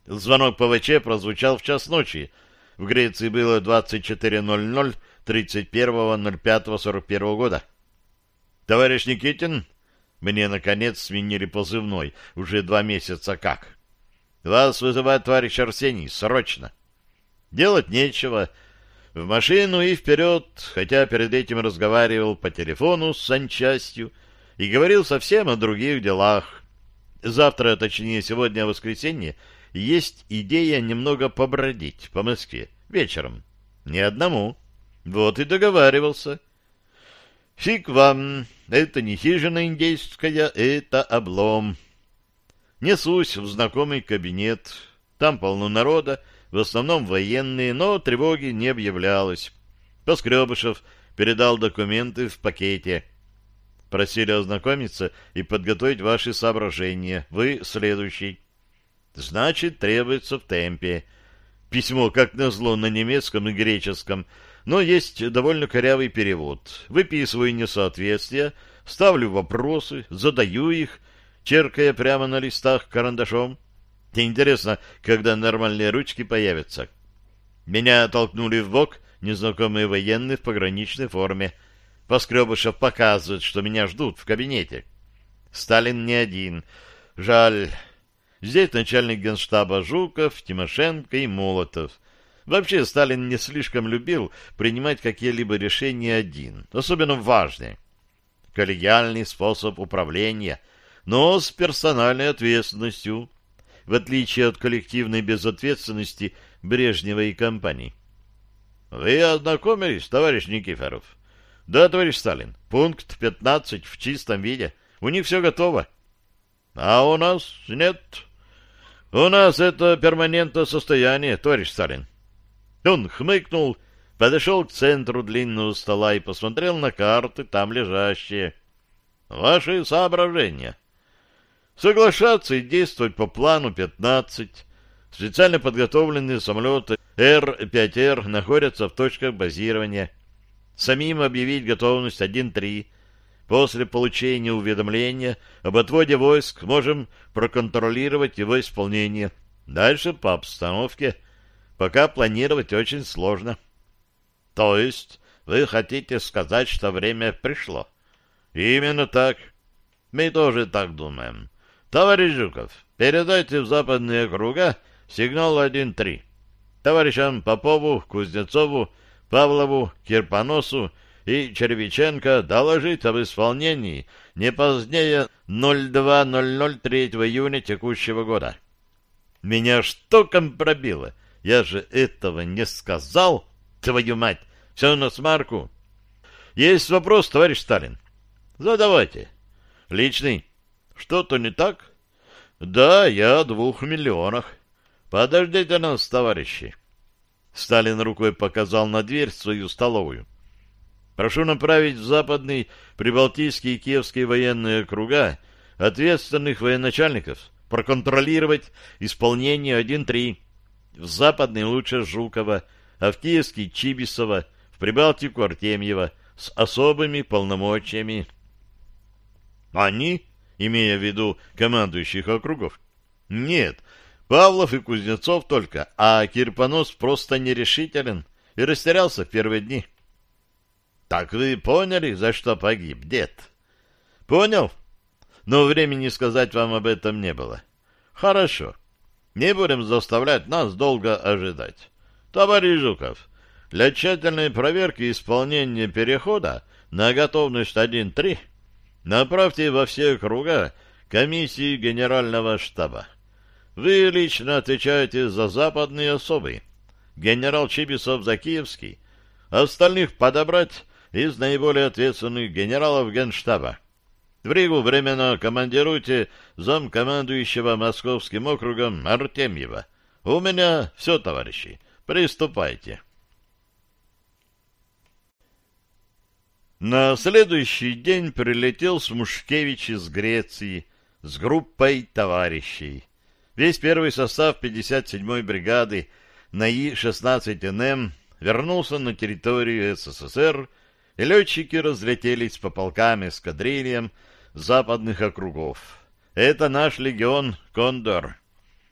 Звонок ПВЧ прозвучал в час ночи. В Греции было 24.00, 31.05.41 года. Товарищ Никитин, мне, наконец, сменили позывной, уже два месяца как. Вас вызывает товарищ Арсений, срочно. Делать нечего. В машину и вперед, хотя перед этим разговаривал по телефону с санчастью и говорил совсем о других делах. Завтра, точнее сегодня воскресенье, есть идея немного побродить по Москве вечером. Не одному. Вот и договаривался. Фиг вам, это не хижина индейская, это облом. Несусь в знакомый кабинет. Там полно народа, в основном военные, но тревоги не объявлялось. Поскребышев передал документы в пакете. Просили ознакомиться и подготовить ваши соображения. Вы следующий. Значит, требуется в темпе. Письмо, как назло, на немецком и греческом — но есть довольно корявый перевод. Выписываю несоответствия, ставлю вопросы, задаю их, черкая прямо на листах карандашом. Интересно, когда нормальные ручки появятся. Меня толкнули в бок незнакомые военные в пограничной форме. Поскребышев показывает, что меня ждут в кабинете. Сталин не один. Жаль. Здесь начальник генштаба Жуков, Тимошенко и Молотов. Вообще Сталин не слишком любил принимать какие-либо решения один, особенно важные. Коллегиальный способ управления, но с персональной ответственностью, в отличие от коллективной безответственности Брежнева и компании. Вы ознакомились, товарищ Никифоров? Да, товарищ Сталин. Пункт 15 в чистом виде. У них все готово. А у нас нет. У нас это перманентное состояние, товарищ Сталин. Он хмыкнул, подошел к центру длинного стола и посмотрел на карты, там лежащие. Ваши соображения. Соглашаться и действовать по плану 15. Специально подготовленные самолеты Р-5Р находятся в точках базирования. Самим объявить готовность 1-3. После получения уведомления об отводе войск можем проконтролировать его исполнение. Дальше по обстановке. Пока планировать очень сложно. То есть вы хотите сказать, что время пришло? Именно так. Мы тоже так думаем. Товарищ Жуков, передайте в западные округа сигнал 1-3. Товарищам Попову, Кузнецову, Павлову, Кирпоносу и Червиченко доложить об исполнении не позднее 02.003 июня текущего года. Меня что пробило? Я же этого не сказал, твою мать! Все на смарку. Есть вопрос, товарищ Сталин? Задавайте. Личный. Что-то не так? Да, я о двух миллионах. Подождите нас, товарищи. Сталин рукой показал на дверь свою столовую. Прошу направить в западный Прибалтийский и Киевский военные округа ответственных военачальников проконтролировать исполнение 1-3. В западный лучше Жукова, а в Киевский Чибисова, в Прибалтику Артемьева с особыми полномочиями. Они, имея в виду командующих округов? Нет, Павлов и Кузнецов только, а Кирпонос просто нерешителен и растерялся в первые дни. Так вы поняли, за что погиб дед? Понял? Но времени сказать вам об этом не было. Хорошо. Не будем заставлять нас долго ожидать. Товарищ Жуков, для тщательной проверки исполнения перехода на готовность 1-3 направьте во все круга комиссии Генерального штаба. Вы лично отвечаете за западные особы. Генерал Чибисов за Киевский. Остальных подобрать из наиболее ответственных генералов Генштаба. В Ригу временно командируйте замкомандующего Московским округом Артемьева. У меня все, товарищи. Приступайте. На следующий день прилетел Смушкевич из Греции с группой товарищей. Весь первый состав 57-й бригады на И-16НМ вернулся на территорию СССР, и летчики разлетелись по полкам эскадрильям западных округов. Это наш легион «Кондор».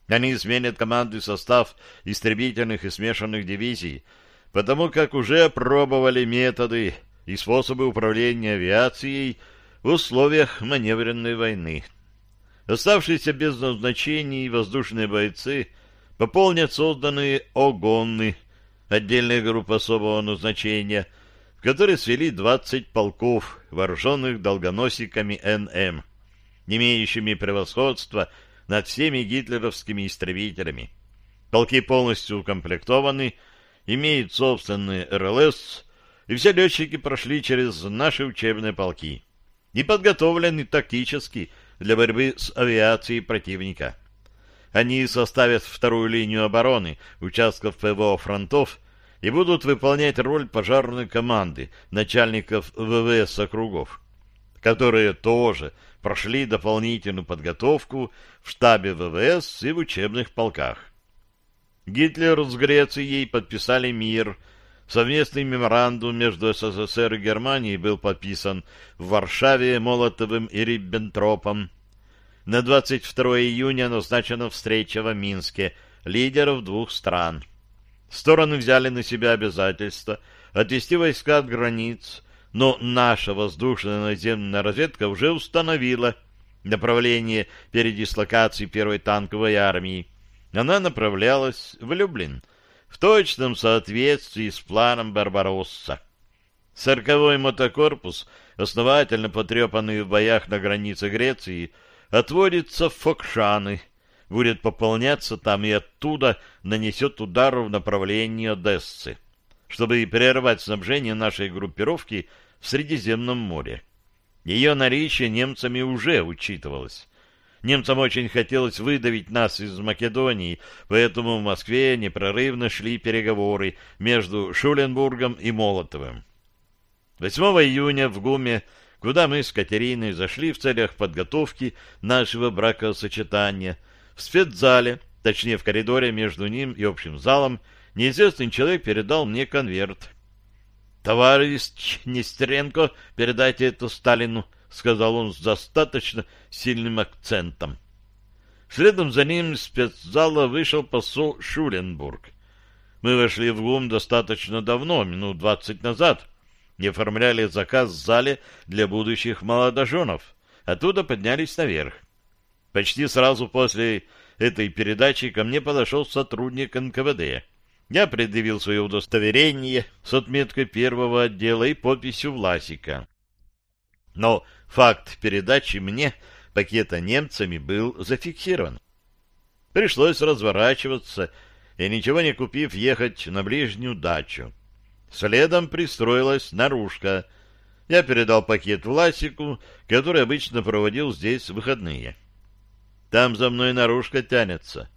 Они изменят командный состав истребительных и смешанных дивизий, потому как уже пробовали методы и способы управления авиацией в условиях маневренной войны. Оставшиеся без назначений воздушные бойцы пополнят созданные «Огонны», отдельная группа особого назначения, в которой свели 20 полков, вооруженных долгоносиками НМ, имеющими превосходство над всеми гитлеровскими истребителями. Полки полностью укомплектованы, имеют собственный РЛС, и все летчики прошли через наши учебные полки и подготовлены тактически – для борьбы с авиацией противника. Они составят вторую линию обороны участков ПВО фронтов и будут выполнять роль пожарной команды начальников ВВС округов, которые тоже прошли дополнительную подготовку в штабе ВВС и в учебных полках. Гитлер с Грецией подписали мир – Совместный меморандум между СССР и Германией был подписан в Варшаве Молотовым и Риббентропом. На 22 июня назначена встреча в Минске лидеров двух стран. Стороны взяли на себя обязательство отвести войска от границ, но наша воздушная наземная разведка уже установила направление передислокации первой танковой армии. Она направлялась в Люблин – в точном соответствии с планом Барбаросса. Сороковой мотокорпус, основательно потрепанный в боях на границе Греции, отводится в Фокшаны, будет пополняться там и оттуда нанесет удар в направлении Одессы, чтобы прервать снабжение нашей группировки в Средиземном море. Ее наличие немцами уже учитывалось. Немцам очень хотелось выдавить нас из Македонии, поэтому в Москве непрерывно шли переговоры между Шуленбургом и Молотовым. 8 июня в ГУМе, куда мы с Катериной зашли в целях подготовки нашего бракосочетания, в спецзале, точнее в коридоре между ним и общим залом, неизвестный человек передал мне конверт. «Товарищ Нестеренко, передайте это Сталину», — сказал он с достаточно сильным акцентом. Следом за ним из спецзала вышел посол Шуленбург. Мы вошли в ГУМ достаточно давно, минут двадцать назад, и оформляли заказ в зале для будущих молодоженов. Оттуда поднялись наверх. Почти сразу после этой передачи ко мне подошел сотрудник НКВД. Я предъявил свое удостоверение с отметкой первого отдела и подписью Власика. Но факт передачи мне пакета немцами был зафиксирован. Пришлось разворачиваться и, ничего не купив, ехать на ближнюю дачу. Следом пристроилась наружка. Я передал пакет Власику, который обычно проводил здесь выходные. Там за мной наружка тянется.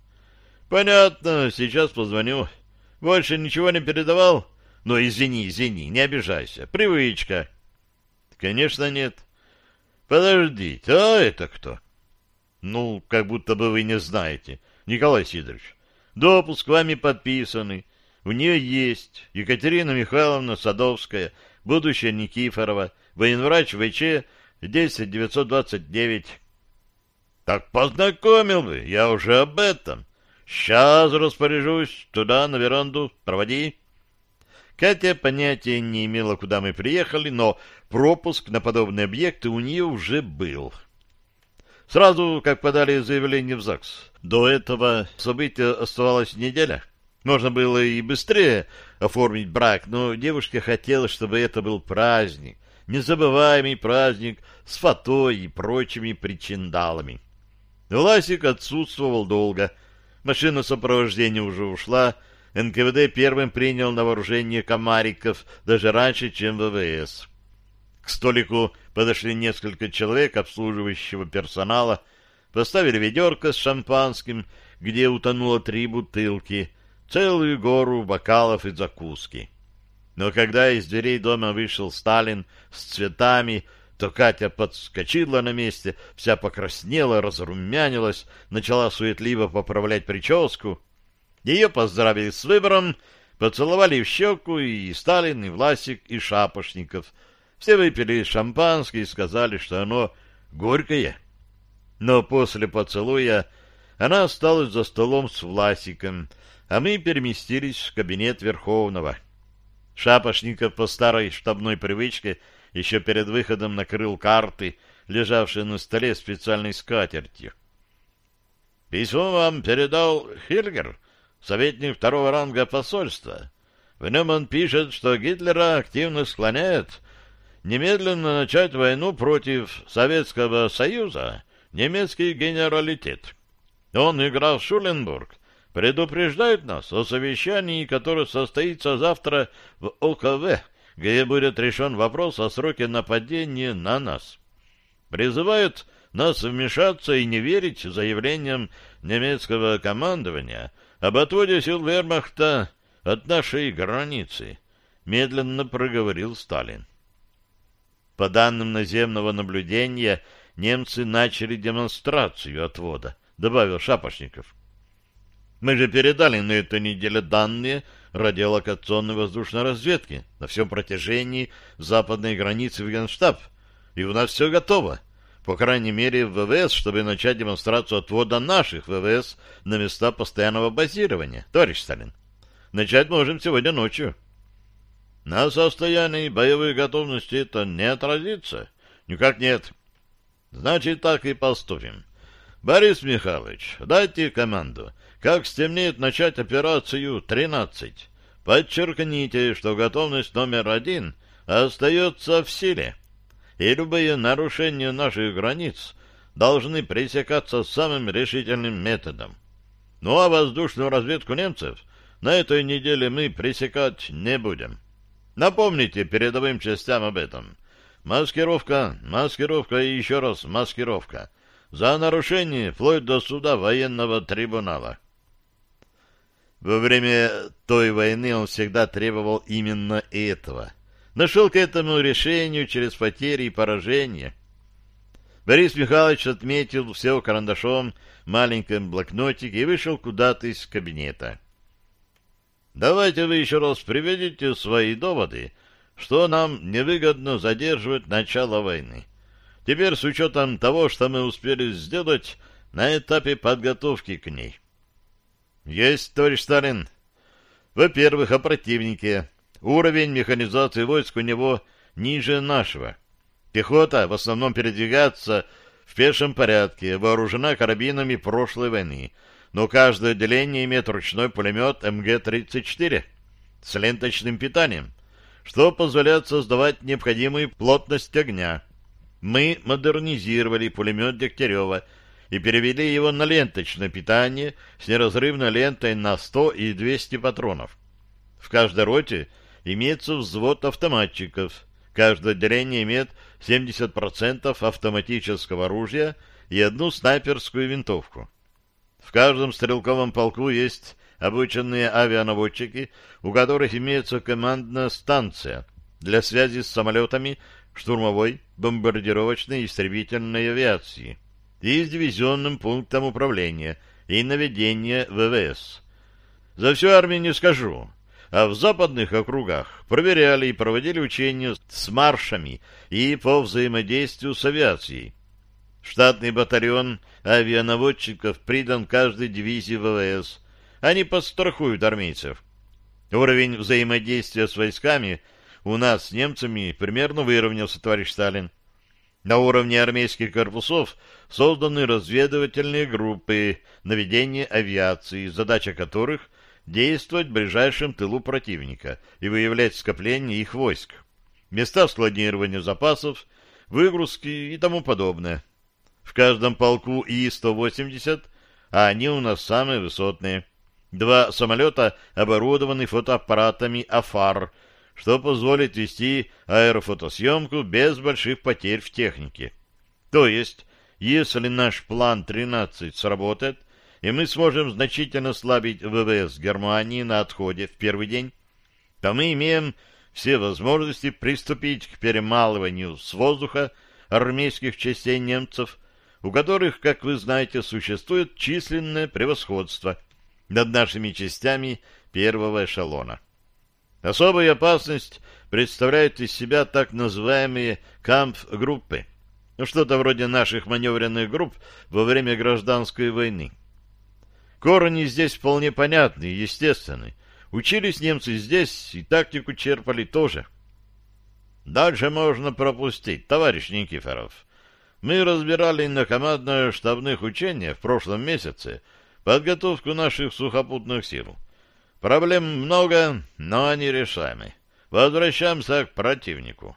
Понятно, сейчас позвоню. Больше ничего не передавал? Но извини, извини, не обижайся. Привычка. Конечно, нет. Подождите, а это кто? Ну, как будто бы вы не знаете. Николай Сидорович, допуск вами подписанный. У нее есть Екатерина Михайловна Садовская, будущая Никифорова, военврач ВЧ 10929. Так познакомил бы, я уже об этом. Сейчас распоряжусь, туда, на веранду, проводи. Катя понятия не имела, куда мы приехали, но пропуск на подобные объекты у нее уже был. Сразу, как подали заявление в ЗАГС. До этого события оставалась неделя. Можно было и быстрее оформить брак, но девушка хотела, чтобы это был праздник, незабываемый праздник с фатой и прочими причиндалами. Ласик отсутствовал долго. Машина сопровождения уже ушла, НКВД первым принял на вооружение комариков даже раньше, чем ВВС. К столику подошли несколько человек обслуживающего персонала, поставили ведерко с шампанским, где утонуло три бутылки, целую гору бокалов и закуски. Но когда из дверей дома вышел Сталин с цветами, то Катя подскочила на месте, вся покраснела, разрумянилась, начала суетливо поправлять прическу — ее поздравили с выбором, поцеловали в щеку и Сталин, и Власик, и Шапошников. Все выпили шампанское и сказали, что оно горькое. Но после поцелуя она осталась за столом с Власиком, а мы переместились в кабинет Верховного. Шапошников по старой штабной привычке еще перед выходом накрыл карты, лежавшие на столе специальной скатертью. — Письмо вам передал Хильгер? Советник второго ранга посольства. В нем он пишет, что Гитлера активно склоняет немедленно начать войну против Советского Союза, немецкий генералитет. Он и граф Шуленбург предупреждает нас о совещании, которое состоится завтра в ОКВ, где будет решен вопрос о сроке нападения на нас. Призывают нас вмешаться и не верить заявлениям немецкого командования – об отводе сил вермахта от нашей границы, медленно проговорил Сталин. По данным наземного наблюдения, немцы начали демонстрацию отвода, добавил Шапошников. Мы же передали на этой неделе данные радиолокационной воздушной разведки на всем протяжении западной границы в Генштаб, и у нас все готово по крайней мере в ВВС, чтобы начать демонстрацию отвода наших ВВС на места постоянного базирования. Товарищ Сталин, начать можем сегодня ночью. На состоянии боевой готовности это не отразится? Никак нет. Значит, так и поступим. Борис Михайлович, дайте команду. Как стемнеет начать операцию 13. Подчеркните, что готовность номер один остается в силе и любые нарушения наших границ должны пресекаться самым решительным методом. Ну а воздушную разведку немцев на этой неделе мы пресекать не будем. Напомните передовым частям об этом. Маскировка, маскировка и еще раз маскировка. за нарушение вплоть до суда военного трибунала. Во время той войны он всегда требовал именно этого. Нашел к этому решению через потери и поражения. Борис Михайлович отметил все карандашом в маленьком блокнотике и вышел куда-то из кабинета. «Давайте вы еще раз приведите свои доводы, что нам невыгодно задерживать начало войны. Теперь с учетом того, что мы успели сделать на этапе подготовки к ней». Есть, товарищ Сталин. Во-первых, о противнике. Уровень механизации войск у него ниже нашего. Пехота в основном передвигается в пешем порядке, вооружена карабинами прошлой войны, но каждое отделение имеет ручной пулемет МГ-34 с ленточным питанием, что позволяет создавать необходимую плотность огня. Мы модернизировали пулемет Дегтярева и перевели его на ленточное питание с неразрывной лентой на 100 и 200 патронов. В каждой роте имеется взвод автоматчиков. Каждое отделение имеет 70% автоматического оружия и одну снайперскую винтовку. В каждом стрелковом полку есть обученные авианаводчики, у которых имеется командная станция для связи с самолетами штурмовой, бомбардировочной и истребительной авиации и с дивизионным пунктом управления и наведения ВВС. За всю армию не скажу, а в западных округах проверяли и проводили учения с маршами и по взаимодействию с авиацией. Штатный батальон авианаводчиков придан каждой дивизии ВВС. Они подстрахуют армейцев. Уровень взаимодействия с войсками у нас с немцами примерно выровнялся, товарищ Сталин. На уровне армейских корпусов созданы разведывательные группы наведения авиации, задача которых — действовать в ближайшем тылу противника и выявлять скопление их войск, места складирования запасов, выгрузки и тому подобное. В каждом полку И-180, а они у нас самые высотные. Два самолета оборудованы фотоаппаратами «Афар», что позволит вести аэрофотосъемку без больших потерь в технике. То есть, если наш план 13 сработает, и мы сможем значительно слабить ВВС Германии на отходе в первый день, то мы имеем все возможности приступить к перемалыванию с воздуха армейских частей немцев, у которых, как вы знаете, существует численное превосходство над нашими частями первого эшелона. Особую опасность представляют из себя так называемые кампф-группы, ну, что-то вроде наших маневренных групп во время гражданской войны. Корни здесь вполне понятны и естественны. Учились немцы здесь и тактику черпали тоже. Дальше можно пропустить, товарищ Никифоров. Мы разбирали на командно-штабных учениях в прошлом месяце подготовку наших сухопутных сил. Проблем много, но они решаемы. Возвращаемся к противнику.